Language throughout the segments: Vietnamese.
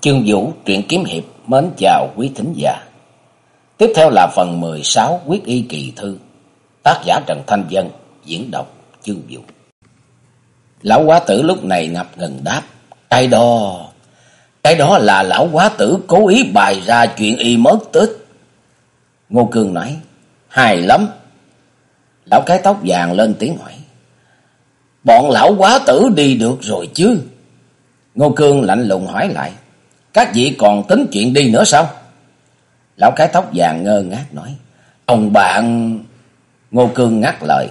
Chương Vũ truyện kiếm hiệp mến chào quý thính giả. Tiếp theo là phần 16 quyết y kỳ thư. Tác giả Trần Thanh Dân diễn đọc Chương Vũ. Lão quá tử lúc này ngập ngừng đáp. Cái đó, cái đó là lão quá tử cố ý bày ra chuyện y mất tích. Ngô Cương nói, hài lắm. Lão cái tóc vàng lên tiếng hỏi. Bọn lão quá tử đi được rồi chứ? Ngô Cương lạnh lùng hỏi lại. Các vị còn tính chuyện đi nữa sao? Lão cái tóc vàng ngơ ngác nói. Ông bạn... Ngô Cương ngắt lời.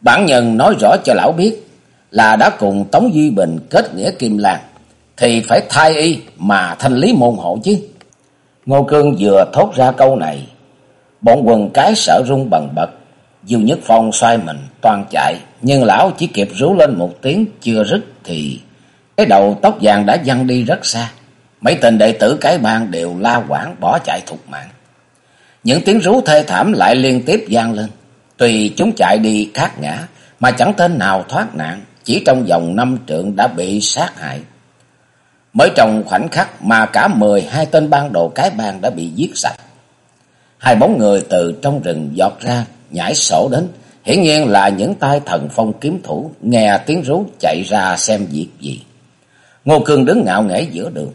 Bản nhân nói rõ cho lão biết là đã cùng Tống Duy Bình kết nghĩa Kim Lan. Thì phải thay y mà thanh lý môn hộ chứ. Ngô Cương vừa thốt ra câu này. Bọn quần cái sợ rung bần bật. diêu Nhất Phong xoay mình toàn chạy. Nhưng lão chỉ kịp rú lên một tiếng chưa rứt thì... Cái đầu tóc vàng đã văng đi rất xa. Mấy tên đệ tử cái bang đều la quảng bỏ chạy thục mạng. Những tiếng rú thê thảm lại liên tiếp gian lên. Tùy chúng chạy đi khác ngã mà chẳng tên nào thoát nạn. Chỉ trong vòng năm trượng đã bị sát hại. Mới trong khoảnh khắc mà cả mười hai tên ban đồ cái bang đã bị giết sạch. Hai bóng người từ trong rừng giọt ra, nhảy sổ đến. Hiển nhiên là những tay thần phong kiếm thủ nghe tiếng rú chạy ra xem việc gì. Ngô Cương đứng ngạo nghễ giữa đường.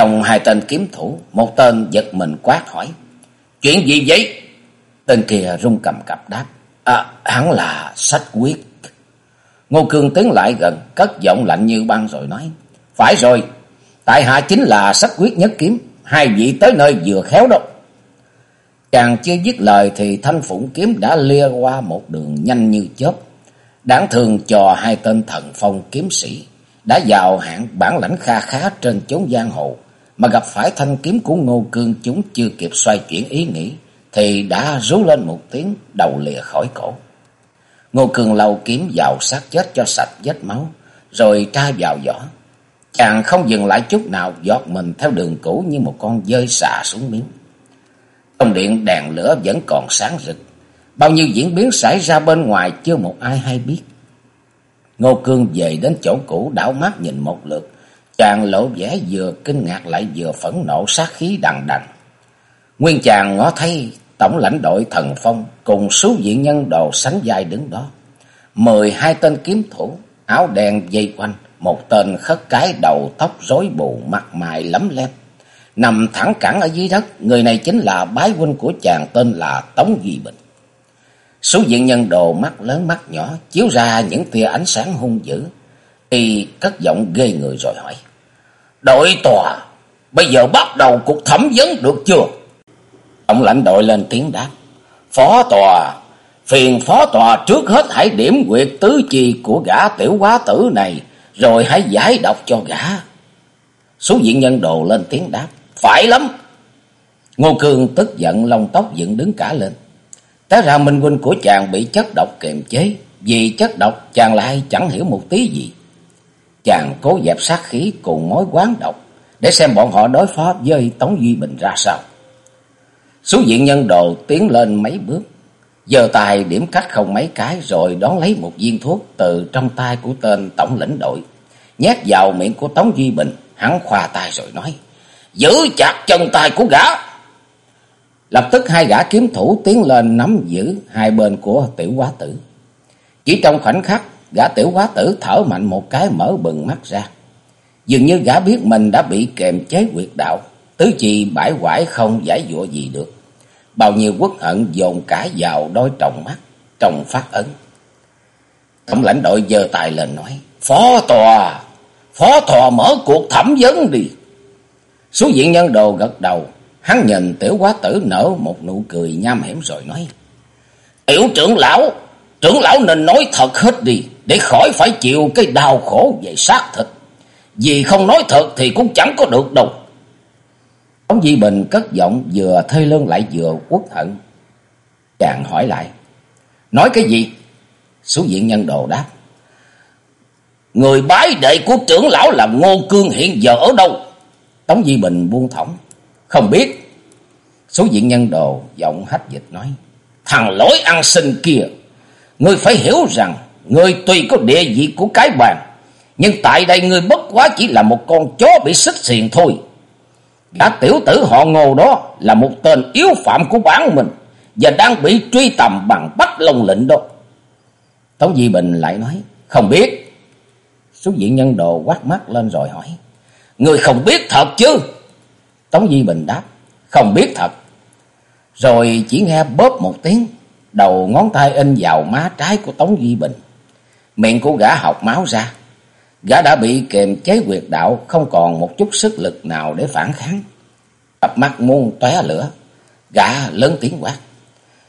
Trong hai tên kiếm thủ, một tên giật mình quát hỏi. Chuyện gì vậy? Tên kia rung cầm cặp đáp. À, hắn là sách quyết. Ngô Cương tiến lại gần, cất giọng lạnh như băng rồi nói. Phải rồi, tại hạ chính là sách quyết nhất kiếm. Hai vị tới nơi vừa khéo đâu. Chàng chưa dứt lời thì thanh phụng kiếm đã lia qua một đường nhanh như chớp. Đáng thường cho hai tên thần phong kiếm sĩ đã vào hạng bản lãnh kha khá trên chốn giang hồ mà gặp phải thanh kiếm của Ngô Cương chúng chưa kịp xoay chuyển ý nghĩ, thì đã rú lên một tiếng đầu lìa khỏi cổ. Ngô Cương lau kiếm vào sát chết cho sạch vết máu, rồi tra vào vỏ. Chàng không dừng lại chút nào giọt mình theo đường cũ như một con dơi xà xuống miếng. Trong điện đèn lửa vẫn còn sáng rực, bao nhiêu diễn biến xảy ra bên ngoài chưa một ai hay biết. Ngô Cương về đến chỗ cũ đảo mắt nhìn một lượt, Chàng lộ vẻ vừa kinh ngạc lại vừa phẫn nộ sát khí đằng đằng. Nguyên chàng ngó thấy tổng lãnh đội thần phong cùng số diện nhân đồ sánh vai đứng đó. Mười hai tên kiếm thủ, áo đen dây quanh, một tên khất cái đầu tóc rối bù, mặt mày lấm lem. Nằm thẳng cẳng ở dưới đất, người này chính là bái huynh của chàng tên là Tống Duy Bình. Số diện nhân đồ mắt lớn mắt nhỏ, chiếu ra những tia ánh sáng hung dữ. Y cất giọng ghê người rồi hỏi. Đội tòa, bây giờ bắt đầu cuộc thẩm vấn được chưa? ông lãnh đội lên tiếng đáp. Phó tòa, phiền phó tòa trước hết hãy điểm quyệt tứ chi của gã tiểu quá tử này, rồi hãy giải độc cho gã. Số diện nhân đồ lên tiếng đáp. Phải lắm. Ngô Cương tức giận lông tóc dựng đứng cả lên. Té ra minh huynh của chàng bị chất độc kiềm chế. Vì chất độc chàng lại chẳng hiểu một tí gì. Chàng cố dẹp sát khí cùng mối quán độc để xem bọn họ đối phó với Tống Duy Bình ra sao. Số diện nhân đồ tiến lên mấy bước, giơ tay điểm cách không mấy cái rồi đón lấy một viên thuốc từ trong tay của tên tổng lĩnh đội. Nhét vào miệng của Tống Duy Bình, hắn khoa tay rồi nói, giữ chặt chân tay của gã. Lập tức hai gã kiếm thủ tiến lên nắm giữ hai bên của tiểu quá tử. Chỉ trong khoảnh khắc Gã tiểu quá tử thở mạnh một cái mở bừng mắt ra. Dường như gã biết mình đã bị kềm chế quyệt đạo. Tứ chi bãi quải không giải dụa gì được. Bao nhiêu quốc hận dồn cả vào đôi tròng mắt, trồng phát ấn. Tổng lãnh đội giơ tài lên nói. Phó tòa, phó tòa mở cuộc thẩm vấn đi. Số diện nhân đồ gật đầu. Hắn nhìn tiểu quá tử nở một nụ cười nham hiểm rồi nói. Tiểu trưởng lão, trưởng lão nên nói thật hết đi, để khỏi phải chịu cái đau khổ về xác thịt. Vì không nói thật thì cũng chẳng có được đâu. Tống Di Bình cất giọng vừa thê lương lại vừa quốc hận. Chàng hỏi lại. Nói cái gì? Số diện nhân đồ đáp. Người bái đệ của trưởng lão là Ngô Cương hiện giờ ở đâu? Tống Di Bình buông thõng. Không biết. Số diện nhân đồ, giọng hách dịch nói. Thằng lối ăn xin kia. Ngươi phải hiểu rằng Người tuy có địa vị của cái bàn, Nhưng tại đây ngươi bất quá chỉ là một con chó bị xích xiền thôi. Gã tiểu tử họ ngô đó là một tên yếu phạm của bản mình và đang bị truy tầm bằng bắt lông lệnh đó. Tống Di Bình lại nói, không biết. Số diện nhân đồ quát mắt lên rồi hỏi, người không biết thật chứ? Tống Di Bình đáp, không biết thật. Rồi chỉ nghe bóp một tiếng, đầu ngón tay in vào má trái của Tống Duy Bình. Miệng của gã học máu ra. Gã đã bị kềm chế quyệt đạo, không còn một chút sức lực nào để phản kháng. Cặp mắt muôn tóe lửa, gã lớn tiếng quát.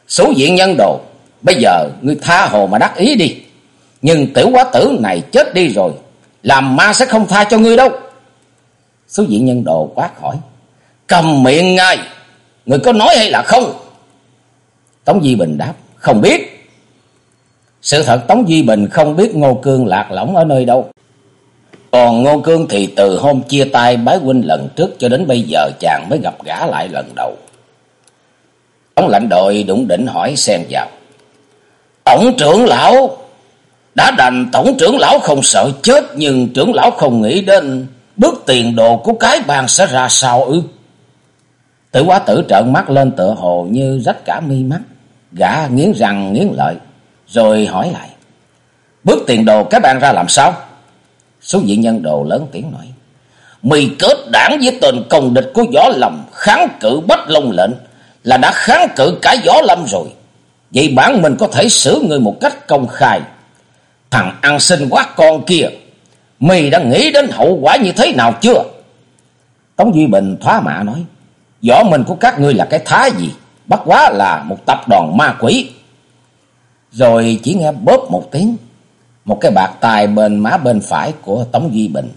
Số diện nhân đồ, bây giờ ngươi tha hồ mà đắc ý đi. Nhưng tiểu quá tử này chết đi rồi, làm ma sẽ không tha cho ngươi đâu. Số diện nhân đồ quát hỏi. Cầm miệng ngay, người có nói hay là không? Tống Di Bình đáp, không biết. Sự thật Tống Di Bình không biết Ngô Cương lạc lõng ở nơi đâu. Còn Ngô Cương thì từ hôm chia tay bái huynh lần trước cho đến bây giờ chàng mới gặp gã lại lần đầu. Tổng lãnh đội đụng đỉnh hỏi xen vào. Tổng trưởng lão, đã đành tổng trưởng lão không sợ chết nhưng trưởng lão không nghĩ đến bước tiền đồ của cái bàn sẽ ra sao ư. Tử quá tử trợn mắt lên tựa hồ như rách cả mi mắt, gã nghiến răng nghiến lợi, rồi hỏi lại. Bước tiền đồ các bạn ra làm sao? Số diện nhân đồ lớn tiếng nói. Mì kết đảng với tên công địch của võ lầm kháng cự bách lông lệnh là đã kháng cự cả võ lâm rồi. Vậy bản mình có thể xử người một cách công khai. Thằng ăn sinh quá con kia, mì đã nghĩ đến hậu quả như thế nào chưa? Tống Duy Bình thoá mạ nói, võ mình của các ngươi là cái thá gì? Bắt quá là một tập đoàn ma quỷ. Rồi chỉ nghe bóp một tiếng, một cái bạc tài bên má bên phải của Tống Duy Bình,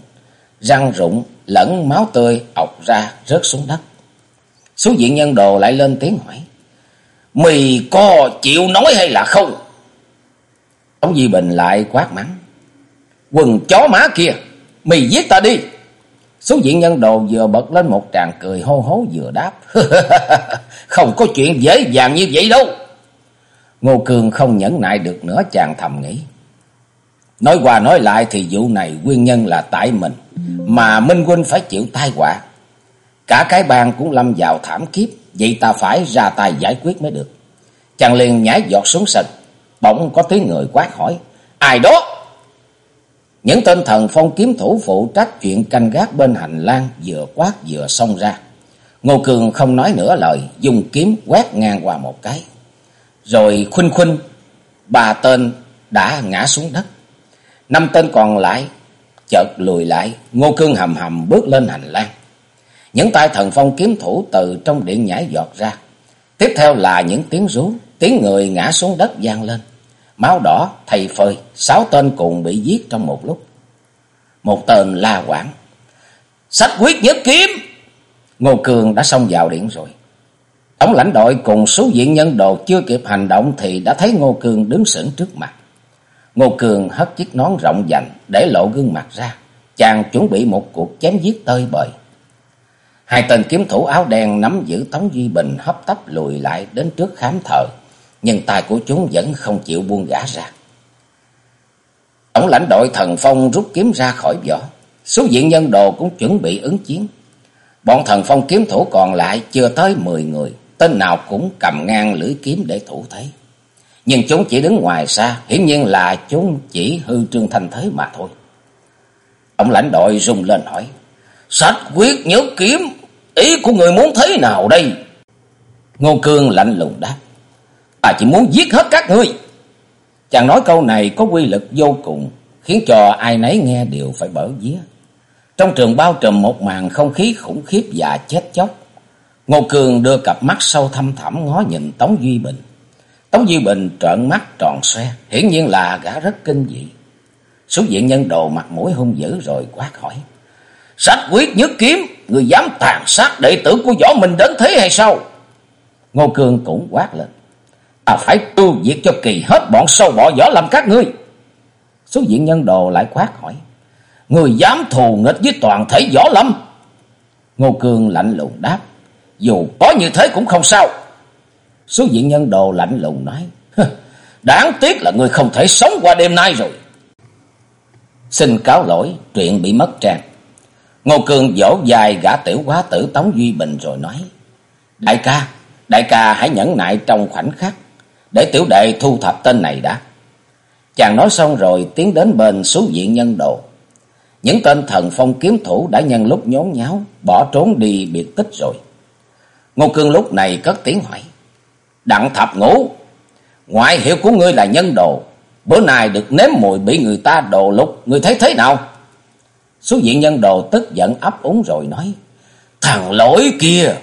răng rụng lẫn máu tươi ọc ra rớt xuống đất. Số diện nhân đồ lại lên tiếng hỏi. Mì có chịu nói hay là không? Tống duy Bình lại quát mắng. Quần chó má kia, mì giết ta đi. Số diện nhân đồ vừa bật lên một tràng cười hô hố vừa đáp. không có chuyện dễ dàng như vậy đâu. Ngô Cường không nhẫn nại được nữa, chàng thầm nghĩ. Nói qua nói lại thì vụ này nguyên nhân là tại mình. Mà Minh Huynh phải chịu tai họa. Cả cái bang cũng lâm vào thảm kiếp. Vậy ta phải ra tay giải quyết mới được. Chàng liền nhảy giọt xuống sân. Bỗng có tiếng người quát hỏi. Ai đó? Những tên thần phong kiếm thủ phụ trách chuyện canh gác bên hành lang vừa quát vừa xông ra. Ngô Cường không nói nửa lời, dùng kiếm quét ngang qua một cái. Rồi khuynh khuynh, ba tên đã ngã xuống đất. Năm tên còn lại chợt lùi lại, Ngô Cương hầm hầm bước lên hành lang. Những tay thần phong kiếm thủ từ trong điện nhảy giọt ra. Tiếp theo là những tiếng rú, tiếng người ngã xuống đất vang lên. Máu đỏ, thầy phơi, sáu tên cùng bị giết trong một lúc. Một tên la quảng. Sách quyết nhất kiếm! Ngô Cường đã xông vào điện rồi. Tổng lãnh đội cùng số diện nhân đồ chưa kịp hành động thì đã thấy Ngô Cường đứng sững trước mặt. Ngô Cường hất chiếc nón rộng dành để lộ gương mặt ra. Chàng chuẩn bị một cuộc chém giết tơi bời. Hai tên kiếm thủ áo đen nắm giữ Tống Duy Bình hấp tấp lùi lại đến trước khám thờ. Nhưng tay của chúng vẫn không chịu buông gã ra. Tổng lãnh đội thần phong rút kiếm ra khỏi vỏ. Số diện nhân đồ cũng chuẩn bị ứng chiến. Bọn thần phong kiếm thủ còn lại chưa tới mười người. Tên nào cũng cầm ngang lưỡi kiếm để thủ thế. Nhưng chúng chỉ đứng ngoài xa, hiển nhiên là chúng chỉ hư trương thanh thế mà thôi. Ông lãnh đội rung lên hỏi, Sách quyết nhớ kiếm, ý của người muốn thế nào đây? Ngô Cương lạnh lùng đáp, Ta chỉ muốn giết hết các ngươi. Chàng nói câu này có quy lực vô cùng, khiến cho ai nấy nghe đều phải bở vía. Trong trường bao trùm một màn không khí khủng khiếp và chết chóc. Ngô Cường đưa cặp mắt sâu thăm thẳm ngó nhìn Tống Duy Bình. Tống Duy Bình trợn mắt tròn xoe, hiển nhiên là gã rất kinh dị. Số diện nhân đồ mặt mũi hung dữ rồi quát hỏi. Sách quyết nhất kiếm, người dám tàn sát đệ tử của võ mình đến thế hay sao? Ngô cường cũng quát lên. Ta phải tiêu diệt cho kỳ hết bọn sâu bọ võ lâm các ngươi. Số diện nhân đồ lại quát hỏi. Người dám thù nghịch với toàn thể võ lâm. Ngô Cương lạnh lùng đáp. Dù có như thế cũng không sao. Số diện nhân đồ lạnh lùng nói. Đáng tiếc là người không thể sống qua đêm nay rồi. Xin cáo lỗi, chuyện bị mất trang. Ngô Cương vỗ dài gã tiểu quá tử Tống Duy Bình rồi nói. Đại ca, đại ca hãy nhẫn nại trong khoảnh khắc, để tiểu đệ thu thập tên này đã. Chàng nói xong rồi tiến đến bên số diện nhân đồ. Những tên thần phong kiếm thủ đã nhân lúc nhốn nháo, bỏ trốn đi biệt tích rồi. Ngô Cương lúc này cất tiếng hỏi. Đặng thập ngũ, ngoại hiệu của ngươi là nhân đồ. Bữa nay được nếm mùi bị người ta đồ lục, ngươi thấy thế nào? Số diện nhân đồ tức giận ấp úng rồi nói. Thằng lỗi kia,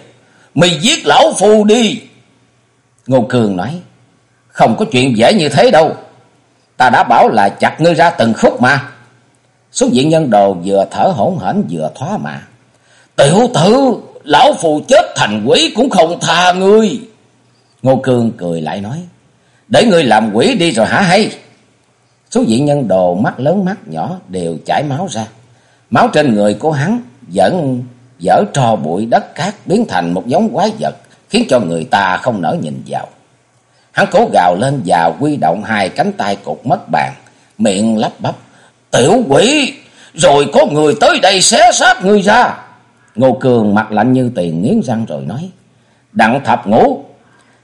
mày giết lão phu đi. Ngô cương nói. Không có chuyện dễ như thế đâu. Ta đã bảo là chặt ngươi ra từng khúc mà. Số diện nhân đồ vừa thở hổn hển vừa thoá mà. Tiểu tử, lão phù chết thành quỷ cũng không tha ngươi. Ngô Cương cười lại nói. Để ngươi làm quỷ đi rồi hả hay? Số diện nhân đồ mắt lớn mắt nhỏ đều chảy máu ra. Máu trên người của hắn vẫn dở trò bụi đất cát biến thành một giống quái vật, khiến cho người ta không nỡ nhìn vào. Hắn cố gào lên và quy động hai cánh tay cột mất bàn, miệng lắp bắp. Tiểu quỷ, rồi có người tới đây xé xác ngươi ra. Ngô Cường mặt lạnh như tiền nghiến răng rồi nói. Đặng thập ngũ,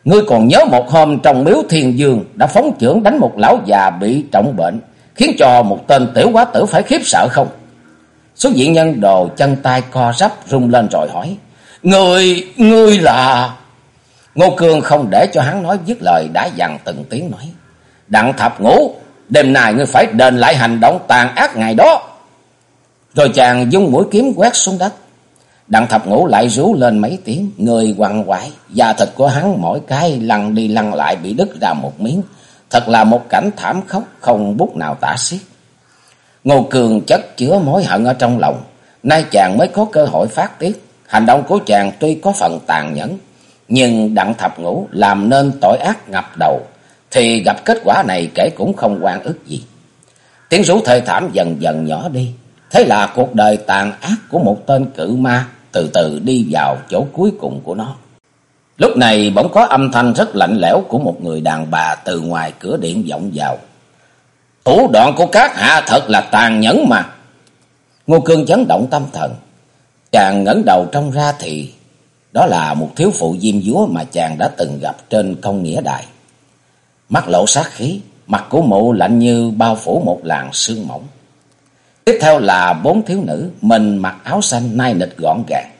ngươi còn nhớ một hôm trong miếu thiên dương đã phóng trưởng đánh một lão già bị trọng bệnh, khiến cho một tên tiểu quá tử phải khiếp sợ không? Số diện nhân đồ chân tay co rắp rung lên rồi hỏi. người ngươi là... Ngô Cương không để cho hắn nói dứt lời đã dằn từng tiếng nói. Đặng thập ngũ, đêm nay ngươi phải đền lại hành động tàn ác ngày đó. Rồi chàng dung mũi kiếm quét xuống đất. Đặng thập ngũ lại rú lên mấy tiếng, người quằn quại, da thịt của hắn mỗi cái lăn đi lăn lại bị đứt ra một miếng. Thật là một cảnh thảm khốc không bút nào tả xiết. Ngô Cường chất chứa mối hận ở trong lòng, nay chàng mới có cơ hội phát tiết. Hành động của chàng tuy có phần tàn nhẫn, nhưng đặng thập ngũ làm nên tội ác ngập đầu, thì gặp kết quả này kể cũng không quan ức gì. Tiếng rú thê thảm dần dần nhỏ đi, thế là cuộc đời tàn ác của một tên cự ma từ từ đi vào chỗ cuối cùng của nó. Lúc này bỗng có âm thanh rất lạnh lẽo của một người đàn bà từ ngoài cửa điện vọng vào. Thủ đoạn của các hạ thật là tàn nhẫn mà. Ngô Cương chấn động tâm thần. Chàng ngẩng đầu trong ra thì đó là một thiếu phụ diêm dúa mà chàng đã từng gặp trên công nghĩa đài. Mắt lộ sát khí, mặt của mụ lạnh như bao phủ một làn sương mỏng. Tiếp theo là bốn thiếu nữ, mình mặc áo xanh nai nịch gọn gàng.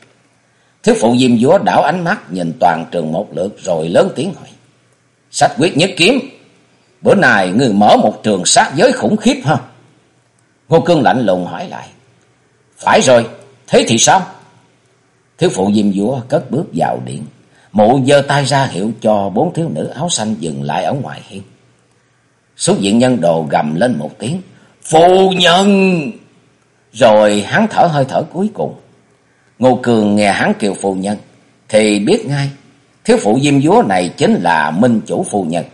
Thiếu phụ diêm dúa đảo ánh mắt nhìn toàn trường một lượt rồi lớn tiếng hỏi. Sách quyết nhất kiếm, bữa nay người mở một trường sát giới khủng khiếp ha? Ngô Cương lạnh lùng hỏi lại. Phải rồi, thế thì sao? Thiếu phụ diêm vua cất bước vào điện. Mụ giơ tay ra hiệu cho bốn thiếu nữ áo xanh dừng lại ở ngoài hiên. Số diện nhân đồ gầm lên một tiếng. phụ nhân! Rồi hắn thở hơi thở cuối cùng. Ngô Cường nghe hắn kêu phụ nhân. Thì biết ngay. Thiếu phụ diêm vúa này chính là minh chủ phụ nhân.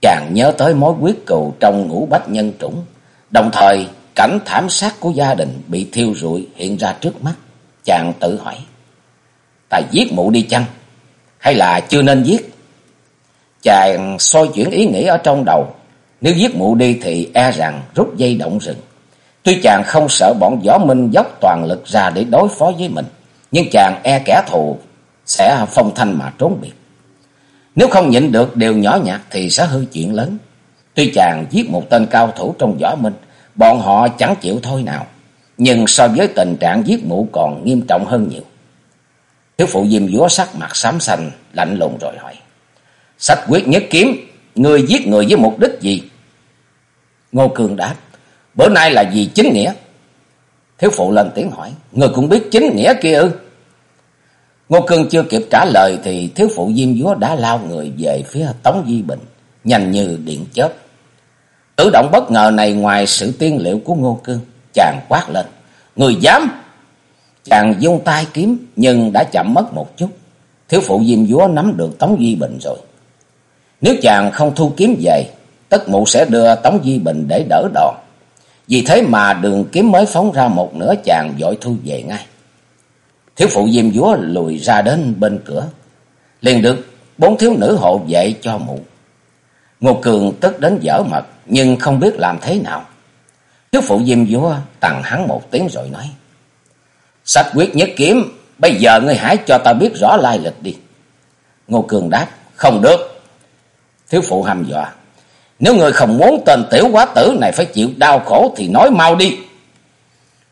Chàng nhớ tới mối quyết cừu trong ngũ bách nhân trũng. Đồng thời cảnh thảm sát của gia đình bị thiêu rụi hiện ra trước mắt. Chàng tự hỏi. Ta giết mụ đi chăng? Hay là chưa nên giết? Chàng soi chuyển ý nghĩ ở trong đầu. Nếu giết mụ đi thì e rằng rút dây động rừng. Tuy chàng không sợ bọn võ minh dốc toàn lực ra để đối phó với mình. Nhưng chàng e kẻ thù sẽ phong thanh mà trốn biệt. Nếu không nhịn được điều nhỏ nhặt thì sẽ hư chuyện lớn. Tuy chàng giết một tên cao thủ trong võ minh, bọn họ chẳng chịu thôi nào. Nhưng so với tình trạng giết mụ còn nghiêm trọng hơn nhiều. Thiếu phụ diêm vúa sắc mặt xám xanh, lạnh lùng rồi hỏi. Sách quyết nhất kiếm, người giết người với mục đích gì? Ngô Cường đáp, bữa nay là gì chính nghĩa? Thiếu phụ lên tiếng hỏi, người cũng biết chính nghĩa kia ư? Ngô Cương chưa kịp trả lời thì thiếu phụ diêm vúa đã lao người về phía Tống Di Bình, nhanh như điện chớp. Tự động bất ngờ này ngoài sự tiên liệu của Ngô Cương, chàng quát lên. Người dám! Chàng dung tay kiếm nhưng đã chậm mất một chút. Thiếu phụ diêm vúa nắm được Tống duy Bình rồi. Nếu chàng không thu kiếm về, tất mụ sẽ đưa Tống duy Bình để đỡ đòn. Vì thế mà đường kiếm mới phóng ra một nửa chàng dội thu về ngay. Thiếu phụ diêm vúa lùi ra đến bên cửa. Liền được bốn thiếu nữ hộ vệ cho mụ. Ngô Cường tức đến dở mật nhưng không biết làm thế nào. Thiếu phụ diêm vua tặng hắn một tiếng rồi nói. Sách quyết nhất kiếm, bây giờ ngươi hãy cho ta biết rõ lai lịch đi. Ngô Cường đáp, không được. Thiếu phụ hăm dọa, nếu người không muốn tên tiểu quá tử này phải chịu đau khổ thì nói mau đi.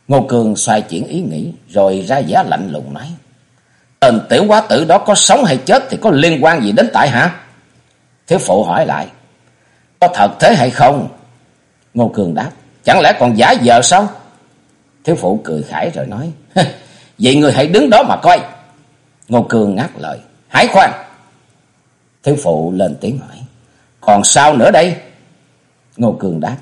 Ngô Cường xoay chuyển ý nghĩ rồi ra vẻ lạnh lùng nói. Tên tiểu quá tử đó có sống hay chết thì có liên quan gì đến tại hả? Thiếu phụ hỏi lại. Có thật thế hay không? Ngô Cường đáp. Chẳng lẽ còn giả vờ sao? Thiếu phụ cười khải rồi nói. Vậy người hãy đứng đó mà coi. Ngô Cường ngắt lời. Hãy khoan. Thiếu phụ lên tiếng hỏi. Còn sao nữa đây? Ngô Cường đáp.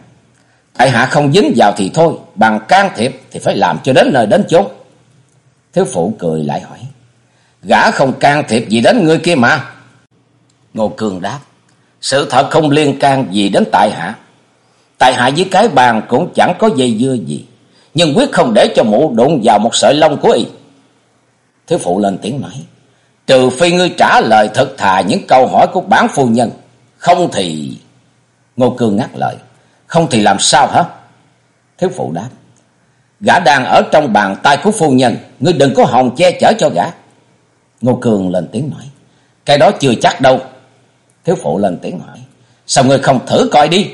Tại hạ không dính vào thì thôi. Bằng can thiệp thì phải làm cho đến nơi đến chốn. Thiếu phụ cười lại hỏi. Gã không can thiệp gì đến ngươi kia mà. Ngô Cường đáp. Sự thật không liên can gì đến tại hạ. Tại hạ với cái bàn cũng chẳng có dây dưa gì. Nhưng quyết không để cho mụ đụng vào một sợi lông của y. Thiếu phụ lên tiếng nói. Trừ phi ngươi trả lời thật thà những câu hỏi của bản phu nhân. Không thì... Ngô Cương ngắt lời. Không thì làm sao hả? Thiếu phụ đáp. Gã đang ở trong bàn tay của phu nhân. Ngươi đừng có hòng che chở cho gã. Ngô Cường lên tiếng nói. Cái đó chưa chắc đâu. Thiếu phụ lên tiếng hỏi. Sao ngươi không thử coi đi?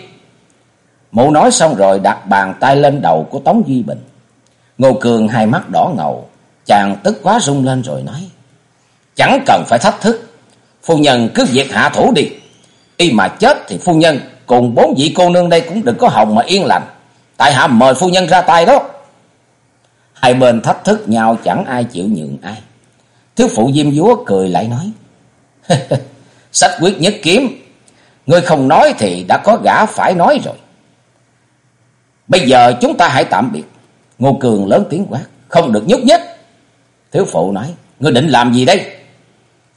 Mụ nói xong rồi đặt bàn tay lên đầu của Tống Duy Bình. Ngô Cường hai mắt đỏ ngầu. Chàng tức quá rung lên rồi nói. Chẳng cần phải thách thức. Phu nhân cứ việc hạ thủ đi. Y mà chết thì phu nhân cùng bốn vị cô nương đây cũng đừng có hồng mà yên lành. Tại hạ mời phu nhân ra tay đó. Hai bên thách thức nhau chẳng ai chịu nhượng ai. Thiếu phụ Diêm Vúa cười lại nói. Sách quyết nhất kiếm. Ngươi không nói thì đã có gã phải nói rồi. Bây giờ chúng ta hãy tạm biệt. Ngô Cường lớn tiếng quát. Không được nhúc nhích. Thiếu phụ nói. Ngươi định làm gì đây?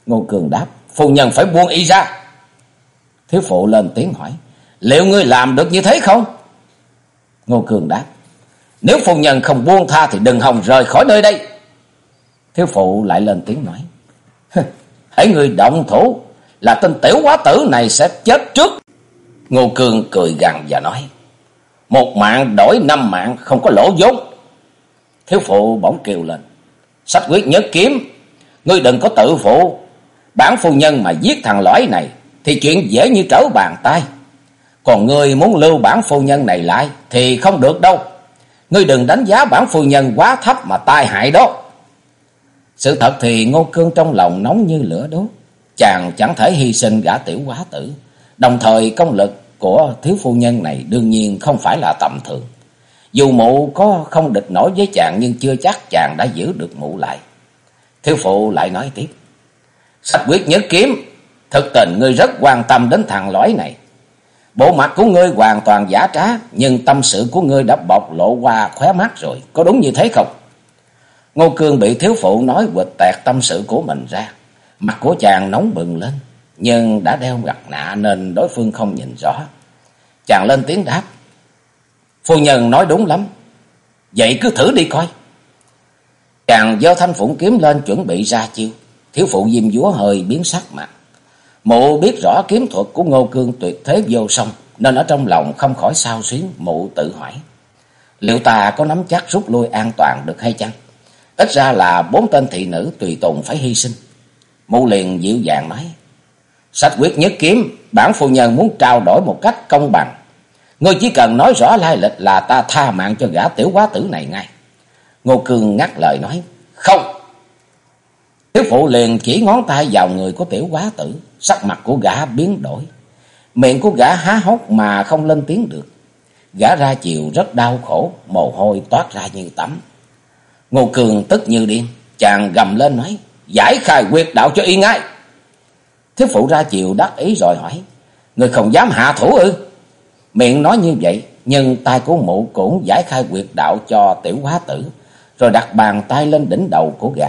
Ngô Cường đáp. Phu nhân phải buông y ra. Thiếu phụ lên tiếng hỏi. Liệu ngươi làm được như thế không? Ngô Cường đáp. Nếu phu nhân không buông tha thì đừng hòng rời khỏi nơi đây. Thiếu phụ lại lên tiếng nói. Hãy người động thủ, là tên tiểu quá tử này sẽ chết trước. Ngô Cường cười gằn và nói. Một mạng đổi năm mạng, không có lỗ vốn. Thiếu phụ bỗng kêu lên. Sách quyết nhớ kiếm. Ngươi đừng có tự phụ. Bản phu nhân mà giết thằng lõi này, thì chuyện dễ như trở bàn tay. Còn ngươi muốn lưu bản phu nhân này lại, thì không được đâu. Ngươi đừng đánh giá bản phu nhân quá thấp mà tai hại đó. Sự thật thì Ngô Cương trong lòng nóng như lửa đốt. Chàng chẳng thể hy sinh gã tiểu quá tử. Đồng thời công lực của thiếu phu nhân này đương nhiên không phải là tầm thường. Dù mụ có không địch nổi với chàng nhưng chưa chắc chàng đã giữ được mụ lại. Thiếu phụ lại nói tiếp. Sách quyết nhớ kiếm. Thực tình ngươi rất quan tâm đến thằng lõi này. Bộ mặt của ngươi hoàn toàn giả trá. Nhưng tâm sự của ngươi đã bộc lộ qua khóe mắt rồi. Có đúng như thế không? Ngô Cương bị thiếu phụ nói quịch tẹt tâm sự của mình ra. Mặt của chàng nóng bừng lên. Nhưng đã đeo gặt nạ nên đối phương không nhìn rõ. Chàng lên tiếng đáp. Phu nhân nói đúng lắm. Vậy cứ thử đi coi. Chàng giơ thanh phụng kiếm lên chuẩn bị ra chiêu. Thiếu phụ diêm dúa hơi biến sắc mặt. Mụ biết rõ kiếm thuật của Ngô Cương tuyệt thế vô song. Nên ở trong lòng không khỏi sao xuyến. Mụ tự hỏi. Liệu ta có nắm chắc rút lui an toàn được hay chăng? Ít ra là bốn tên thị nữ tùy tùng phải hy sinh. Mụ liền dịu dàng nói. Sách quyết nhất kiếm, bản phu nhân muốn trao đổi một cách công bằng. Ngươi chỉ cần nói rõ lai lịch là ta tha mạng cho gã tiểu quá tử này ngay. Ngô Cương ngắt lời nói. Không. Thiếu phụ liền chỉ ngón tay vào người của tiểu quá tử. Sắc mặt của gã biến đổi. Miệng của gã há hốc mà không lên tiếng được. Gã ra chiều rất đau khổ, mồ hôi toát ra như tắm. Ngô Cường tức như điên, chàng gầm lên nói, giải khai quyệt đạo cho y ngay. Thiếu phụ ra chiều đắc ý rồi hỏi, người không dám hạ thủ ư? Miệng nói như vậy, nhưng tay của mụ cũng giải khai quyệt đạo cho tiểu hóa tử, rồi đặt bàn tay lên đỉnh đầu của gã.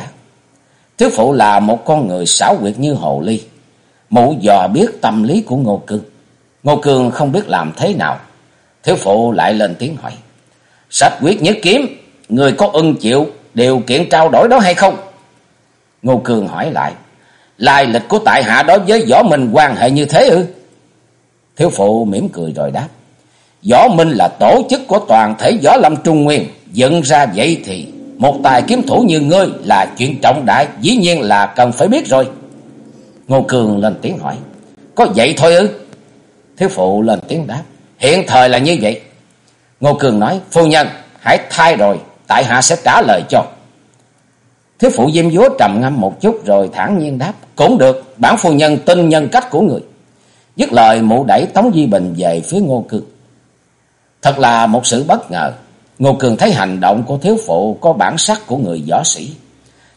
Thiếu phụ là một con người xảo quyệt như hồ ly. Mụ dò biết tâm lý của Ngô Cương. Ngô Cương không biết làm thế nào. Thiếu phụ lại lên tiếng hỏi. Sách quyết nhất kiếm Người có ưng chịu điều kiện trao đổi đó hay không? Ngô cương hỏi lại. Lai lịch của tại hạ đối với võ minh quan hệ như thế ư? Thiếu phụ mỉm cười rồi đáp. Võ Minh là tổ chức của toàn thể võ lâm Trung Nguyên. Dựng ra vậy thì một tài kiếm thủ như ngươi là chuyện trọng đại, dĩ nhiên là cần phải biết rồi. Ngô Cường lên tiếng hỏi. Có vậy thôi ư? Thiếu phụ lên tiếng đáp. Hiện thời là như vậy. Ngô Cường nói. Phu nhân hãy thay rồi. Tại hạ sẽ trả lời cho. Thiếu phụ diêm dúa trầm ngâm một chút rồi thản nhiên đáp. Cũng được. Bản phu nhân tin nhân cách của người. Dứt lời mụ đẩy Tống Di Bình về phía Ngô Cường. Thật là một sự bất ngờ. Ngô Cường thấy hành động của thiếu phụ có bản sắc của người võ sĩ.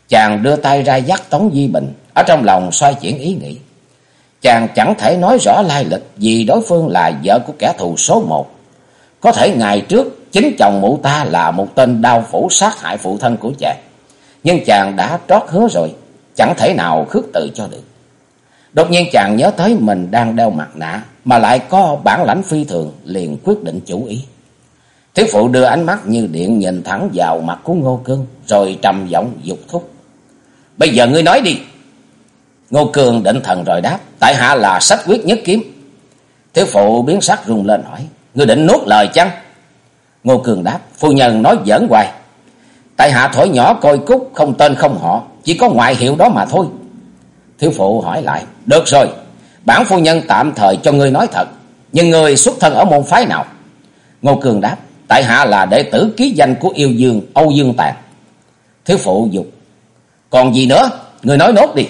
Chàng đưa tay ra dắt Tống Di Bình, ở trong lòng xoay chuyển ý nghĩ. Chàng chẳng thể nói rõ lai lịch vì đối phương là vợ của kẻ thù số một. Có thể ngày trước chính chồng mụ ta là một tên đau phủ sát hại phụ thân của chàng. Nhưng chàng đã trót hứa rồi, chẳng thể nào khước từ cho được. Đột nhiên chàng nhớ tới mình đang đeo mặt nạ, mà lại có bản lãnh phi thường, liền quyết định chủ ý. Thiếu phụ đưa ánh mắt như điện nhìn thẳng vào mặt của Ngô Cương, rồi trầm giọng dục thúc. Bây giờ ngươi nói đi. Ngô Cương định thần rồi đáp, tại hạ là sách quyết nhất kiếm. Thiếu phụ biến sắc rung lên hỏi, ngươi định nuốt lời chăng? Ngô Cương đáp, phu nhân nói giỡn hoài. Tại hạ thổi nhỏ coi cúc, không tên không họ, chỉ có ngoại hiệu đó mà thôi. Thiếu phụ hỏi lại, được rồi, bản phu nhân tạm thời cho ngươi nói thật, nhưng ngươi xuất thân ở môn phái nào? Ngô Cường đáp, tại hạ là đệ tử ký danh của yêu dương Âu Dương Tàn. Thiếu phụ dục, còn gì nữa, ngươi nói nốt đi.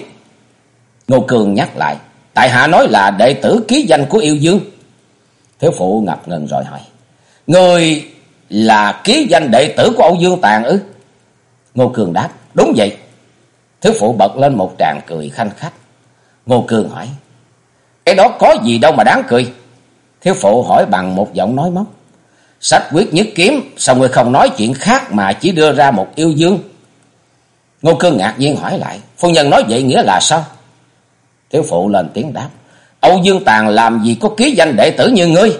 Ngô Cường nhắc lại, tại hạ nói là đệ tử ký danh của yêu dương. Thiếu phụ ngập ngừng rồi hỏi, ngươi là ký danh đệ tử của Âu Dương Tàn ư? Ngô Cường đáp, đúng vậy. Thiếu phụ bật lên một tràng cười khanh khách. Ngô Cường hỏi, cái đó có gì đâu mà đáng cười. Thiếu phụ hỏi bằng một giọng nói móc. Sách quyết nhất kiếm, sao người không nói chuyện khác mà chỉ đưa ra một yêu dương? Ngô Cương ngạc nhiên hỏi lại, phu nhân nói vậy nghĩa là sao? Thiếu phụ lên tiếng đáp, Âu Dương Tàn làm gì có ký danh đệ tử như ngươi?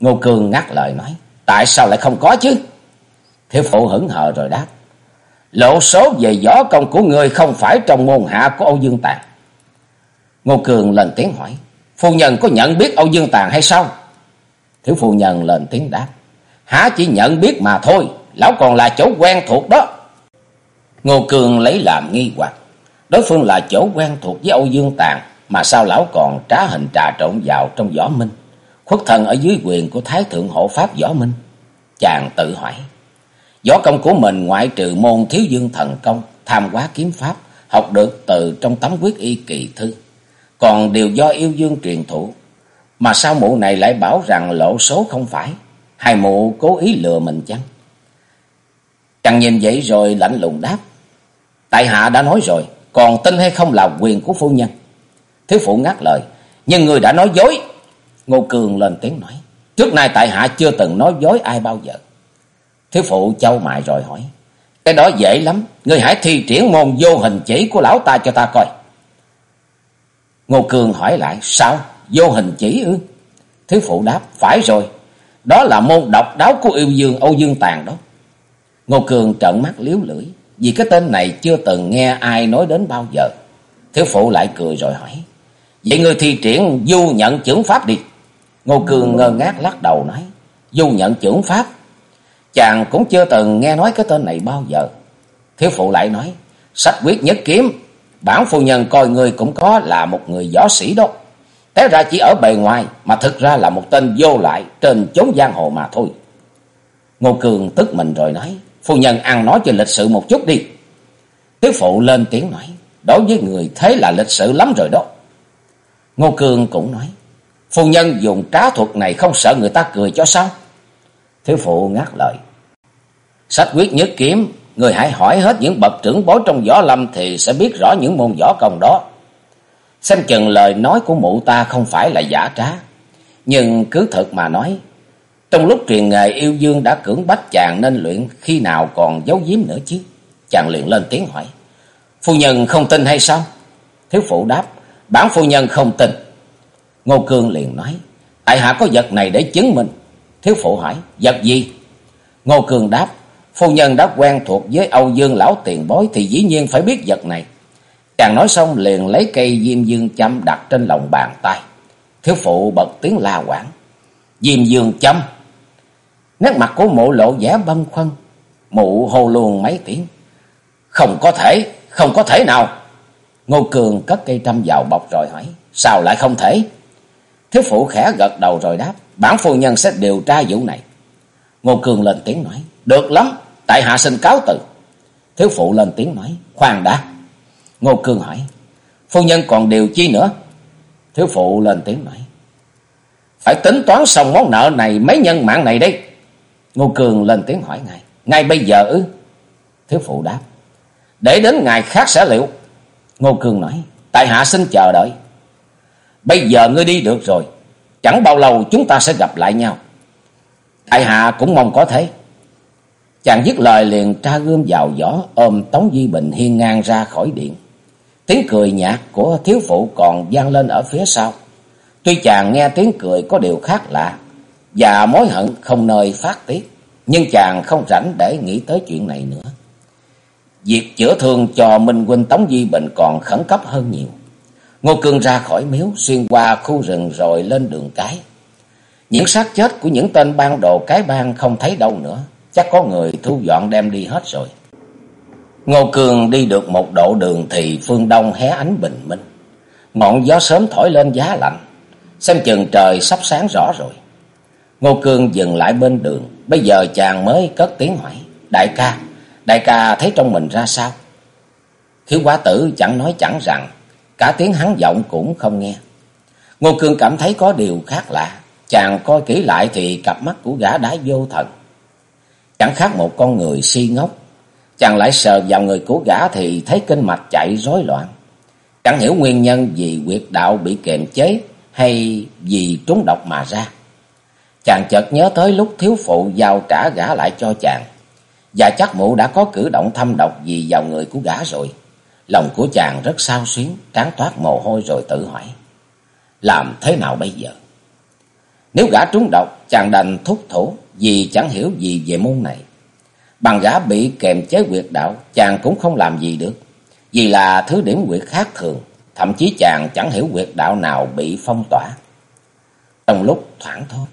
Ngô Cương ngắt lời nói, tại sao lại không có chứ? Thiếu phụ hững hờ rồi đáp, lộ số về võ công của ngươi không phải trong môn hạ của Âu Dương Tàn. Ngô Cường lên tiếng hỏi, phu nhân có nhận biết Âu Dương Tàn hay sao? Thiếu phu nhân lên tiếng đáp, há chỉ nhận biết mà thôi, lão còn là chỗ quen thuộc đó. Ngô Cường lấy làm nghi hoặc, đối phương là chỗ quen thuộc với Âu Dương Tàn, mà sao lão còn trá hình trà trộn vào trong võ minh, khuất thần ở dưới quyền của Thái Thượng Hộ Pháp võ minh. Chàng tự hỏi, võ công của mình ngoại trừ môn thiếu dương thần công, tham quá kiếm pháp, học được từ trong tấm quyết y kỳ thư còn đều do yêu dương truyền thụ. Mà sao mụ này lại bảo rằng lộ số không phải? Hai mụ cố ý lừa mình chăng? Chàng nhìn vậy rồi lạnh lùng đáp. Tại hạ đã nói rồi, còn tin hay không là quyền của phu nhân. Thiếu phụ ngắt lời, nhưng người đã nói dối. Ngô Cường lên tiếng nói, trước nay tại hạ chưa từng nói dối ai bao giờ. Thiếu phụ châu mại rồi hỏi, cái đó dễ lắm, người hãy thi triển môn vô hình chỉ của lão ta cho ta coi. Ngô Cường hỏi lại, sao? Vô hình chỉ ư? Thiếu phụ đáp, phải rồi. Đó là môn độc đáo của yêu dương Âu Dương Tàn đó. Ngô Cường trợn mắt liếu lưỡi, vì cái tên này chưa từng nghe ai nói đến bao giờ. Thiếu phụ lại cười rồi hỏi, vậy người thi triển du nhận trưởng pháp đi. Ngô Cường ngơ ngác lắc đầu nói, du nhận trưởng pháp. Chàng cũng chưa từng nghe nói cái tên này bao giờ. Thiếu phụ lại nói, sách quyết nhất kiếm bản phu nhân coi người cũng có là một người võ sĩ đó. Té ra chỉ ở bề ngoài mà thực ra là một tên vô lại trên chốn giang hồ mà thôi. Ngô Cường tức mình rồi nói, phu nhân ăn nói cho lịch sự một chút đi. Tiếu phụ lên tiếng nói, đối với người thế là lịch sự lắm rồi đó. Ngô Cường cũng nói, phu nhân dùng trá thuật này không sợ người ta cười cho sao? Thiếu phụ ngắt lời. Sách quyết nhất kiếm Người hãy hỏi hết những bậc trưởng bối trong võ lâm thì sẽ biết rõ những môn võ công đó. Xem chừng lời nói của mụ ta không phải là giả trá. Nhưng cứ thật mà nói, trong lúc truyền nghề yêu dương đã cưỡng bách chàng nên luyện khi nào còn giấu giếm nữa chứ. Chàng liền lên tiếng hỏi. Phu nhân không tin hay sao? Thiếu phụ đáp, bản phu nhân không tin. Ngô Cương liền nói, tại hạ có vật này để chứng minh. Thiếu phụ hỏi, vật gì? Ngô cường đáp, Phu nhân đã quen thuộc với Âu Dương lão tiền bối thì dĩ nhiên phải biết vật này. Chàng nói xong liền lấy cây diêm dương châm đặt trên lòng bàn tay. Thiếu phụ bật tiếng la quảng. Diêm dương châm. Nét mặt của mụ lộ vẻ băn khoăn. Mụ hô luôn mấy tiếng. Không có thể, không có thể nào. Ngô Cường cất cây trăm vào bọc rồi hỏi. Sao lại không thể? Thiếu phụ khẽ gật đầu rồi đáp. Bản phu nhân sẽ điều tra vụ này. Ngô Cường lên tiếng nói. Được lắm, tại hạ xin cáo từ. Thiếu phụ lên tiếng nói. Khoan đã. Ngô Cường hỏi. Phu nhân còn điều chi nữa? Thiếu phụ lên tiếng nói. Phải tính toán xong món nợ này mấy nhân mạng này đi. Ngô Cường lên tiếng hỏi ngài. Ngay bây giờ ư? Thiếu phụ đáp. Để đến ngày khác sẽ liệu. Ngô Cường nói. Tại hạ xin chờ đợi. Bây giờ ngươi đi được rồi. Chẳng bao lâu chúng ta sẽ gặp lại nhau. Tại hạ cũng mong có thế. Chàng dứt lời liền tra gươm vào gió ôm Tống duy Bình hiên ngang ra khỏi điện. Tiếng cười nhạt của thiếu phụ còn vang lên ở phía sau. Tuy chàng nghe tiếng cười có điều khác lạ và mối hận không nơi phát tiết, nhưng chàng không rảnh để nghĩ tới chuyện này nữa. Việc chữa thương cho Minh Huynh Tống Di Bình còn khẩn cấp hơn nhiều. Ngô Cương ra khỏi miếu, xuyên qua khu rừng rồi lên đường cái. Những xác chết của những tên ban đồ cái bang không thấy đâu nữa. Chắc có người thu dọn đem đi hết rồi. Ngô Cương đi được một độ đường thì phương đông hé ánh bình minh. Ngọn gió sớm thổi lên giá lạnh. Xem chừng trời sắp sáng rõ rồi. Ngô Cương dừng lại bên đường. Bây giờ chàng mới cất tiếng hỏi. Đại ca, đại ca thấy trong mình ra sao? Khiếu quá tử chẳng nói chẳng rằng. Cả tiếng hắn giọng cũng không nghe. Ngô Cương cảm thấy có điều khác lạ. Chàng coi kỹ lại thì cặp mắt của gã đã vô thần. Chẳng khác một con người si ngốc. Chàng lại sờ vào người của gã thì thấy kinh mạch chạy rối loạn. Chẳng hiểu nguyên nhân vì quyệt đạo bị kềm chế hay vì trúng độc mà ra. Chàng chợt nhớ tới lúc thiếu phụ giao trả gã lại cho chàng. Và chắc mụ đã có cử động thâm độc gì vào người của gã rồi. Lòng của chàng rất sao xuyến, trán toát mồ hôi rồi tự hỏi. Làm thế nào bây giờ? Nếu gã trúng độc, chàng đành thúc thủ vì chẳng hiểu gì về môn này. Bằng gã bị kèm chế quyệt đạo, chàng cũng không làm gì được. Vì là thứ điểm quyệt khác thường, thậm chí chàng chẳng hiểu quyệt đạo nào bị phong tỏa. Trong lúc thoảng thôi,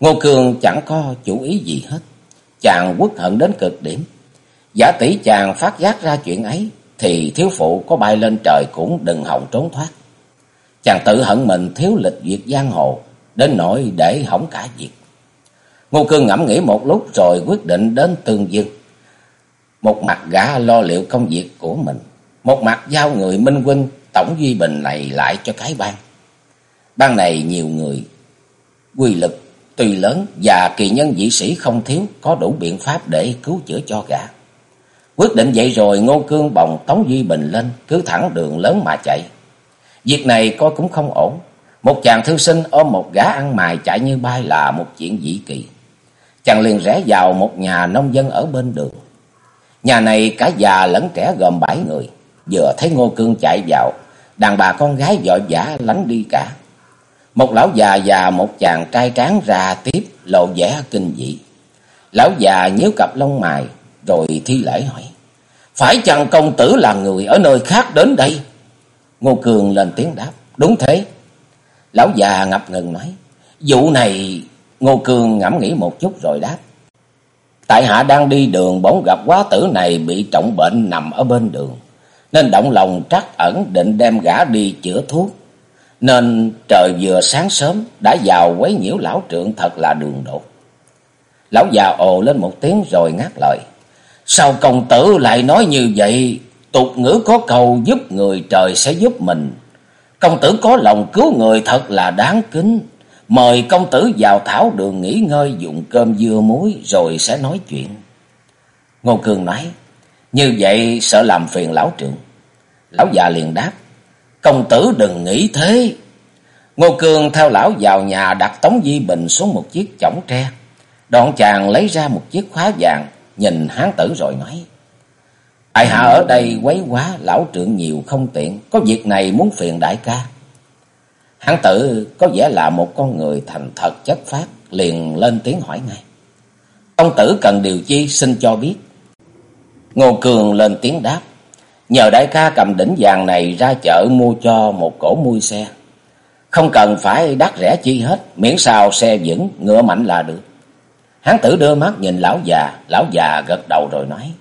Ngô Cường chẳng có chủ ý gì hết. Chàng quất hận đến cực điểm. Giả tỷ chàng phát giác ra chuyện ấy, thì thiếu phụ có bay lên trời cũng đừng hòng trốn thoát. Chàng tự hận mình thiếu lịch việc giang hồ, đến nỗi để hỏng cả việc. Ngô Cương ngẫm nghĩ một lúc rồi quyết định đến Tương Dương. Một mặt gã lo liệu công việc của mình, một mặt giao người Minh Huynh Tổng Duy Bình này lại cho cái ban. Ban này nhiều người, quy lực tuy lớn và kỳ nhân dĩ sĩ không thiếu có đủ biện pháp để cứu chữa cho gã. Quyết định vậy rồi Ngô Cương bồng Tống Duy Bình lên, cứ thẳng đường lớn mà chạy. Việc này coi cũng không ổn. Một chàng thư sinh ôm một gã ăn mài chạy như bay là một chuyện dĩ kỳ. Chàng liền rẽ vào một nhà nông dân ở bên đường. Nhà này cả già lẫn trẻ gồm bảy người. Vừa thấy Ngô Cương chạy vào, đàn bà con gái vội vã lánh đi cả. Một lão già và một chàng trai tráng ra tiếp lộ vẻ kinh dị. Lão già nhíu cặp lông mày rồi thi lễ hỏi. Phải chăng công tử là người ở nơi khác đến đây? Ngô Cường lên tiếng đáp. Đúng thế. Lão già ngập ngừng nói. Vụ này Ngô Cường ngẫm nghĩ một chút rồi đáp. Tại hạ đang đi đường bỗng gặp quá tử này bị trọng bệnh nằm ở bên đường. Nên động lòng trắc ẩn định đem gã đi chữa thuốc. Nên trời vừa sáng sớm đã vào quấy nhiễu lão trượng thật là đường đột. Lão già ồ lên một tiếng rồi ngắt lời. Sao công tử lại nói như vậy? Tục ngữ có câu giúp người trời sẽ giúp mình. Công tử có lòng cứu người thật là đáng kính. Mời công tử vào thảo đường nghỉ ngơi dụng cơm dưa muối rồi sẽ nói chuyện. Ngô Cường nói, như vậy sợ làm phiền lão trưởng. Lão già liền đáp, công tử đừng nghĩ thế. Ngô Cường theo lão vào nhà đặt Tống Di Bình xuống một chiếc chõng tre. Đoạn chàng lấy ra một chiếc khóa vàng, nhìn hán tử rồi nói. Tại hạ ở đây quấy quá, lão trưởng nhiều không tiện, có việc này muốn phiền đại ca. Hán tử có vẻ là một con người thành thật chất phát, liền lên tiếng hỏi ngay. Ông tử cần điều chi xin cho biết. Ngô Cường lên tiếng đáp. Nhờ đại ca cầm đỉnh vàng này ra chợ mua cho một cổ mui xe. Không cần phải đắt rẻ chi hết, miễn sao xe vững, ngựa mạnh là được. Hán tử đưa mắt nhìn lão già, lão già gật đầu rồi nói.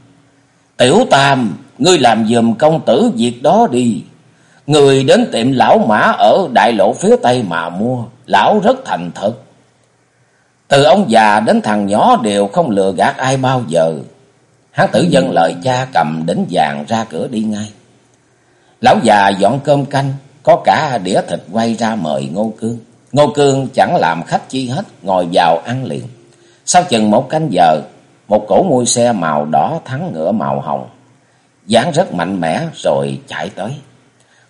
Tiểu Tam, ngươi làm giùm công tử việc đó đi. Người đến tiệm lão mã ở đại lộ phía tây mà mua, lão rất thành thật. Từ ông già đến thằng nhỏ đều không lừa gạt ai bao giờ. Hán tử dân lời cha cầm đến vàng ra cửa đi ngay. Lão già dọn cơm canh, có cả đĩa thịt quay ra mời Ngô Cương. Ngô Cương chẳng làm khách chi hết, ngồi vào ăn liền. Sau chừng một canh giờ, một cổ mui xe màu đỏ thắng ngựa màu hồng. dáng rất mạnh mẽ rồi chạy tới.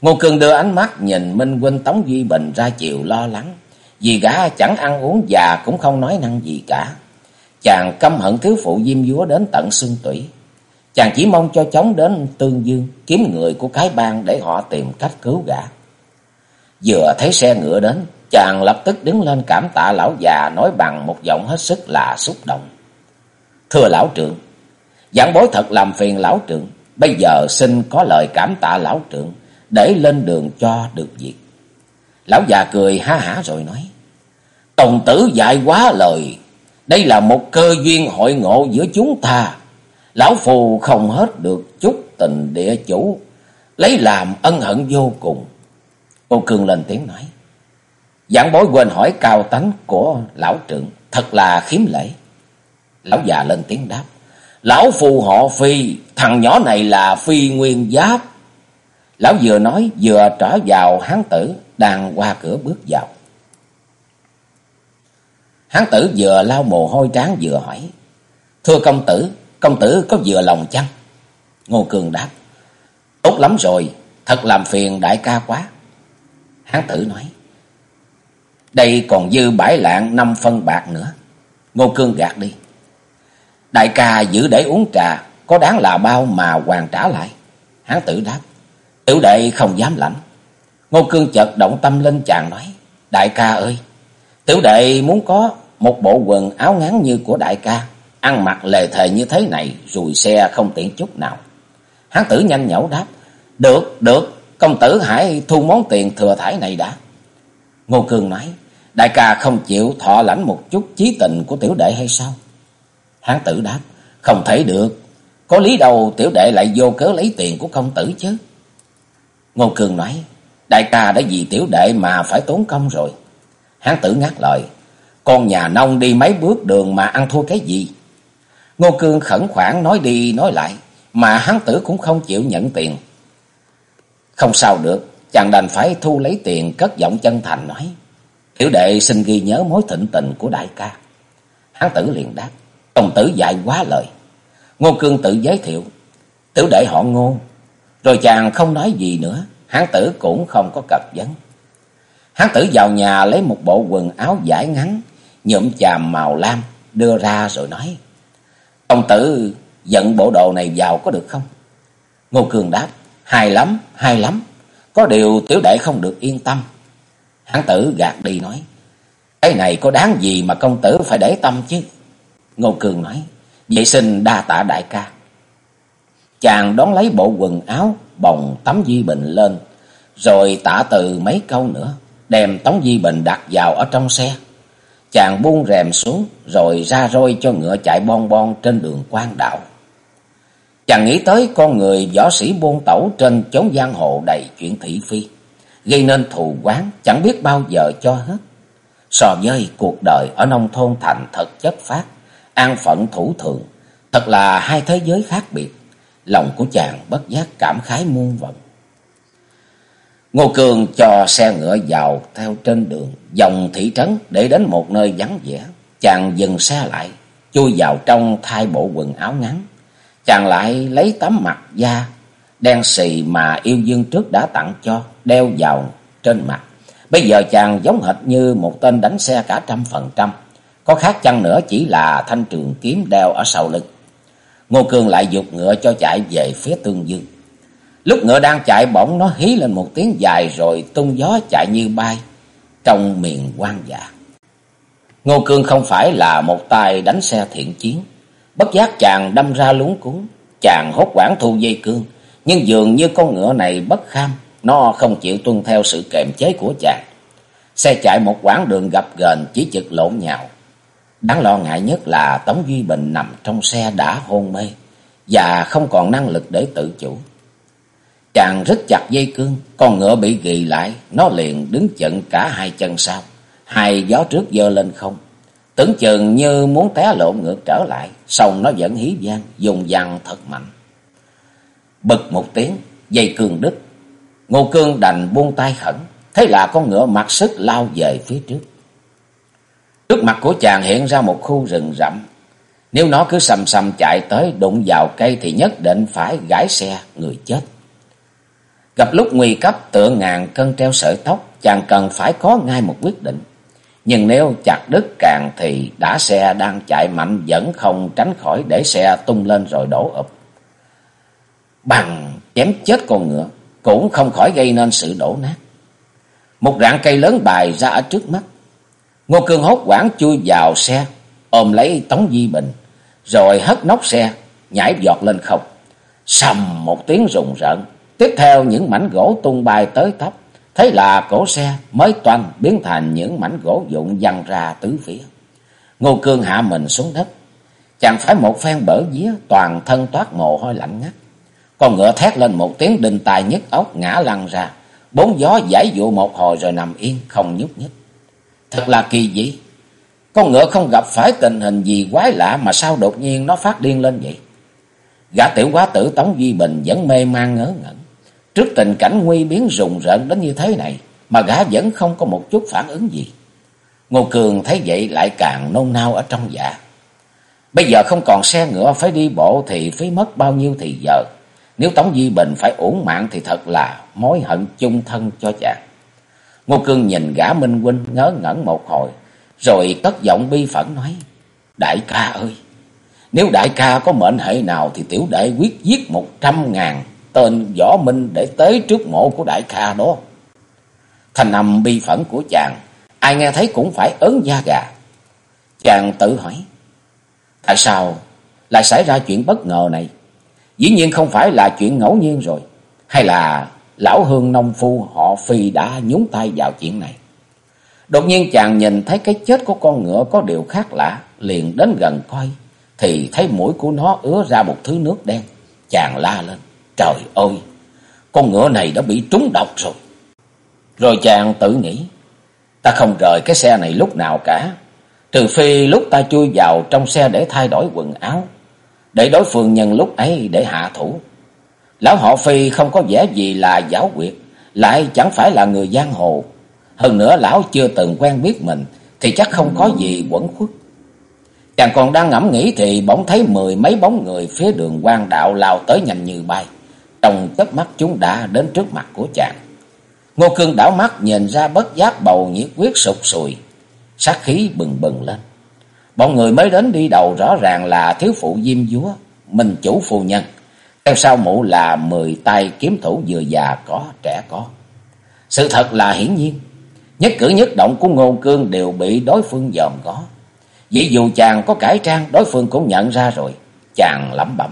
Ngô Cương đưa ánh mắt nhìn Minh Huynh Tống Duy Bình ra chiều lo lắng. Vì gã chẳng ăn uống già cũng không nói năng gì cả. Chàng căm hận thiếu phụ diêm dúa đến tận xương tủy. Chàng chỉ mong cho chóng đến Tương Dương kiếm người của cái bang để họ tìm cách cứu gã. Vừa thấy xe ngựa đến, chàng lập tức đứng lên cảm tạ lão già nói bằng một giọng hết sức là xúc động. Thưa lão trưởng, giảng bối thật làm phiền lão trưởng, bây giờ xin có lời cảm tạ lão trưởng để lên đường cho được việc. Lão già cười ha hả rồi nói, Tổng tử dạy quá lời, đây là một cơ duyên hội ngộ giữa chúng ta. Lão phù không hết được chút tình địa chủ, lấy làm ân hận vô cùng. Cô Cương lên tiếng nói. Giảng bối quên hỏi cao tánh của lão trưởng, thật là khiếm lễ. Lão già lên tiếng đáp. Lão phù họ phi, thằng nhỏ này là phi nguyên giáp. Lão vừa nói vừa trở vào hán tử đang qua cửa bước vào. Hán tử vừa lau mồ hôi trán vừa hỏi. Thưa công tử, công tử có vừa lòng chăng? Ngô Cường đáp. Tốt lắm rồi, thật làm phiền đại ca quá. Hán tử nói. Đây còn dư bãi lạng năm phân bạc nữa. Ngô Cương gạt đi. Đại ca giữ để uống trà, có đáng là bao mà hoàn trả lại. Hán tử đáp. Tiểu đệ không dám lãnh. Ngô Cương chợt động tâm lên chàng nói. Đại ca ơi, tiểu đệ muốn có một bộ quần áo ngắn như của đại ca. Ăn mặc lề thề như thế này, rùi xe không tiện chút nào. Hán tử nhanh nhẩu đáp. Được, được, công tử hãy thu món tiền thừa thải này đã. Ngô Cương nói. Đại ca không chịu thọ lãnh một chút chí tình của tiểu đệ hay sao? Hán tử đáp. Không thể được. Có lý đâu tiểu đệ lại vô cớ lấy tiền của công tử chứ. Ngô Cường nói. Đại ca đã vì tiểu đệ mà phải tốn công rồi. Hán tử ngắt lời. Con nhà nông đi mấy bước đường mà ăn thua cái gì? Ngô Cương khẩn khoản nói đi nói lại. Mà hán tử cũng không chịu nhận tiền. Không sao được. Chàng đành phải thu lấy tiền cất giọng chân thành nói. Tiểu đệ xin ghi nhớ mối thịnh tình của đại ca. Hán tử liền đáp. Công tử dạy quá lời. Ngô Cương tự giới thiệu. Tiểu đệ họ ngô. Rồi chàng không nói gì nữa. Hán tử cũng không có cập vấn. Hán tử vào nhà lấy một bộ quần áo giải ngắn. Nhuộm chàm màu lam. Đưa ra rồi nói. Công tử dẫn bộ đồ này vào có được không? Ngô Cương đáp. Hay lắm, hay lắm. Có điều tiểu đệ không được yên tâm. Hán tử gạt đi nói. Cái này có đáng gì mà công tử phải để tâm chứ? Ngô Cường nói. Vậy xin đa tạ đại ca. Chàng đón lấy bộ quần áo, bồng tấm di bình lên. Rồi tạ từ mấy câu nữa. Đem tấm di bình đặt vào ở trong xe. Chàng buông rèm xuống rồi ra roi cho ngựa chạy bon bon trên đường quan đạo. Chàng nghĩ tới con người võ sĩ buôn tẩu trên chốn giang hồ đầy chuyện thị phi gây nên thù quán chẳng biết bao giờ cho hết. So với cuộc đời ở nông thôn thành thật chất phát, an phận thủ thường, thật là hai thế giới khác biệt. Lòng của chàng bất giác cảm khái muôn vọng. Ngô Cường cho xe ngựa vào theo trên đường, dòng thị trấn để đến một nơi vắng vẻ. Chàng dừng xe lại, chui vào trong thay bộ quần áo ngắn. Chàng lại lấy tấm mặt da đen xì mà yêu dương trước đã tặng cho, đeo vào trên mặt. Bây giờ chàng giống hệt như một tên đánh xe cả trăm phần trăm. Có khác chăng nữa chỉ là thanh trường kiếm đeo ở sau lưng. Ngô Cương lại dục ngựa cho chạy về phía tương dương. Lúc ngựa đang chạy bỗng nó hí lên một tiếng dài rồi tung gió chạy như bay trong miền quan dạ. Ngô Cương không phải là một tay đánh xe thiện chiến. Bất giác chàng đâm ra lúng cuốn. Chàng hốt quảng thu dây cương. Nhưng dường như con ngựa này bất kham, nó không chịu tuân theo sự kềm chế của chàng. Xe chạy một quãng đường gập ghềnh chỉ chực lộn nhào. Đáng lo ngại nhất là Tống Duy Bình nằm trong xe đã hôn mê và không còn năng lực để tự chủ. Chàng rất chặt dây cương, con ngựa bị ghì lại, nó liền đứng chận cả hai chân sau, hai gió trước dơ lên không. Tưởng chừng như muốn té lộn ngược trở lại, xong nó vẫn hí vang, dùng văng thật mạnh. Bực một tiếng, dây cương đứt. Ngô cương đành buông tay khẩn, thế là con ngựa mặc sức lao về phía trước. Trước mặt của chàng hiện ra một khu rừng rậm. Nếu nó cứ sầm sầm chạy tới đụng vào cây thì nhất định phải gãi xe người chết. Gặp lúc nguy cấp tựa ngàn cân treo sợi tóc, chàng cần phải có ngay một quyết định. Nhưng nếu chặt đứt càng thì đã xe đang chạy mạnh vẫn không tránh khỏi để xe tung lên rồi đổ ụp. Bằng chém chết con ngựa cũng không khỏi gây nên sự đổ nát. Một rạng cây lớn bài ra ở trước mắt. Ngô Cương hốt quảng chui vào xe, ôm lấy Tống Di Bình, rồi hất nóc xe, nhảy giọt lên không. Sầm một tiếng rùng rợn, tiếp theo những mảnh gỗ tung bay tới tóc. Thế là cổ xe mới toanh biến thành những mảnh gỗ vụn văng ra tứ phía. Ngô Cương hạ mình xuống đất. chẳng phải một phen bở vía, toàn thân toát mồ hôi lạnh ngắt. Con ngựa thét lên một tiếng đinh tai nhức óc ngã lăn ra. Bốn gió giải dụ một hồi rồi nằm yên, không nhúc nhích. Thật là kỳ dị. Con ngựa không gặp phải tình hình gì quái lạ mà sao đột nhiên nó phát điên lên vậy? Gã tiểu quá tử Tống Duy Bình vẫn mê man ngớ ngẩn. Trước tình cảnh nguy biến rùng rợn đến như thế này mà gã vẫn không có một chút phản ứng gì. Ngô Cường thấy vậy lại càng nôn nao ở trong dạ. Bây giờ không còn xe ngựa phải đi bộ thì phí mất bao nhiêu thì giờ. Nếu Tống Di Bình phải uổng mạng thì thật là mối hận chung thân cho chàng. Ngô Cương nhìn gã Minh Huynh ngớ ngẩn một hồi, rồi cất giọng bi phẫn nói, Đại ca ơi, nếu đại ca có mệnh hệ nào thì tiểu đệ quyết giết một trăm ngàn tên võ minh để tới trước mộ của đại ca đó. Thành âm bi phẫn của chàng, ai nghe thấy cũng phải ớn da gà. Chàng tự hỏi, tại sao lại xảy ra chuyện bất ngờ này? Dĩ nhiên không phải là chuyện ngẫu nhiên rồi, hay là lão hương nông phu họ phi đã nhúng tay vào chuyện này. Đột nhiên chàng nhìn thấy cái chết của con ngựa có điều khác lạ, liền đến gần coi, thì thấy mũi của nó ứa ra một thứ nước đen. Chàng la lên, trời ơi, con ngựa này đã bị trúng độc rồi. Rồi chàng tự nghĩ, ta không rời cái xe này lúc nào cả, trừ phi lúc ta chui vào trong xe để thay đổi quần áo, để đối phương nhân lúc ấy để hạ thủ. Lão họ Phi không có vẻ gì là giáo quyệt, lại chẳng phải là người giang hồ. Hơn nữa lão chưa từng quen biết mình, thì chắc không có gì quẩn khuất. Chàng còn đang ngẫm nghĩ thì bỗng thấy mười mấy bóng người phía đường quan đạo lao tới nhanh như bay. Trong chớp mắt chúng đã đến trước mặt của chàng. Ngô Cương đảo mắt nhìn ra bất giác bầu nhiệt quyết sụp sùi, sát khí bừng bừng lên. Bọn người mới đến đi đầu rõ ràng là thiếu phụ diêm dúa, minh chủ phu nhân. Theo sau mụ là mười tay kiếm thủ vừa già có, trẻ có. Sự thật là hiển nhiên, nhất cử nhất động của Ngô Cương đều bị đối phương dòm có. Vì dù chàng có cải trang, đối phương cũng nhận ra rồi, chàng lẩm bẩm.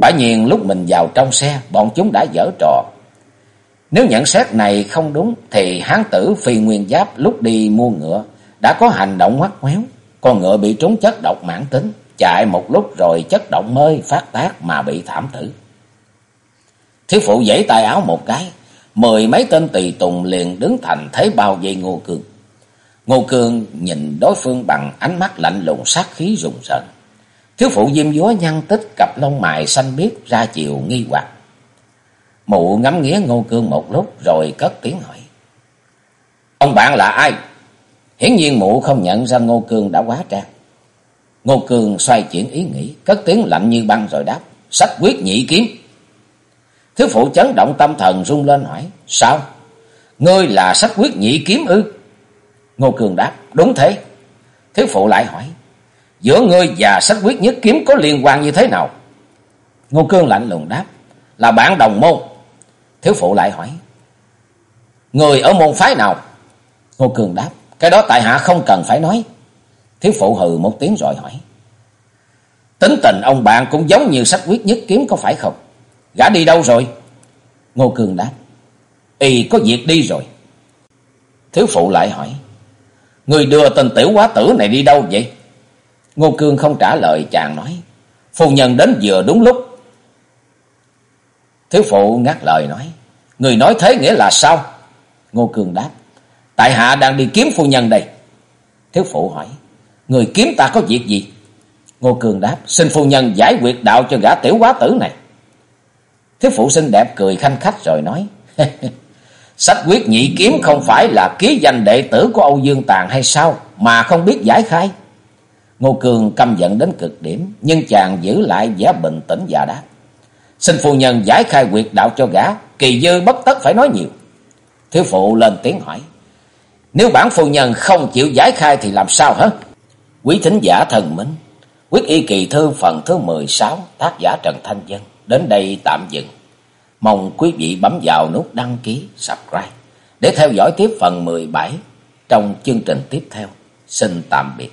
Bả nhiên lúc mình vào trong xe, bọn chúng đã dở trò. Nếu nhận xét này không đúng, thì hán tử phi nguyên giáp lúc đi mua ngựa, đã có hành động ngoắt ngoéo. Con ngựa bị trúng chất độc mãn tính, chạy một lúc rồi chất độc mới phát tác mà bị thảm tử. Thiếu phụ giãy tay áo một cái, mười mấy tên tùy tùng liền đứng thành thế bao vây Ngô Cương. Ngô Cương nhìn đối phương bằng ánh mắt lạnh lùng sát khí rùng rợn. Thiếu phụ diêm dúa nhăn tích cặp lông mày xanh biếc ra chiều nghi hoặc. Mụ ngắm nghía Ngô Cương một lúc rồi cất tiếng hỏi. Ông bạn là ai? Hiển nhiên mụ không nhận ra Ngô Cương đã quá trang. Ngô Cương xoay chuyển ý nghĩ, cất tiếng lạnh như băng rồi đáp. Sách quyết nhị kiếm. Thiếu phụ chấn động tâm thần rung lên hỏi. Sao? Ngươi là sách quyết nhị kiếm ư? Ngô Cương đáp. Đúng thế. Thiếu phụ lại hỏi. Giữa ngươi và sách quyết nhất kiếm có liên quan như thế nào? Ngô Cương lạnh lùng đáp. Là bạn đồng môn. Thiếu phụ lại hỏi. Người ở môn phái nào? Ngô Cương đáp. Cái đó tại hạ không cần phải nói. Thiếu phụ hừ một tiếng rồi hỏi. Tính tình ông bạn cũng giống như sách quyết nhất kiếm có phải không? Gã đi đâu rồi? Ngô Cường đáp. Y có việc đi rồi. Thiếu phụ lại hỏi. Người đưa tên tiểu quá tử này đi đâu vậy? Ngô Cương không trả lời, chàng nói. Phu nhân đến vừa đúng lúc. Thiếu phụ ngắt lời nói. Người nói thế nghĩa là sao? Ngô Cương đáp. Tại hạ đang đi kiếm phu nhân đây. Thiếu phụ hỏi. Người kiếm ta có việc gì? Ngô Cường đáp. Xin phu nhân giải quyết đạo cho gã tiểu quá tử này. Thiếu phụ xinh đẹp cười khanh khách rồi nói. Sách quyết nhị kiếm không phải là ký danh đệ tử của Âu Dương Tàn hay sao mà không biết giải khai. Ngô Cường căm giận đến cực điểm nhưng chàng giữ lại vẻ bình tĩnh và đáp. Xin phu nhân giải khai quyệt đạo cho gã, kỳ dư bất tất phải nói nhiều. Thiếu phụ lên tiếng hỏi. Nếu bản phu nhân không chịu giải khai thì làm sao hả? Quý thính giả thần mến, quyết y kỳ thư phần thứ 16, tác giả Trần Thanh Dân. Đến đây tạm dừng. Mong quý vị bấm vào nút đăng ký, subscribe để theo dõi tiếp phần 17 trong chương trình tiếp theo. Xin tạm biệt.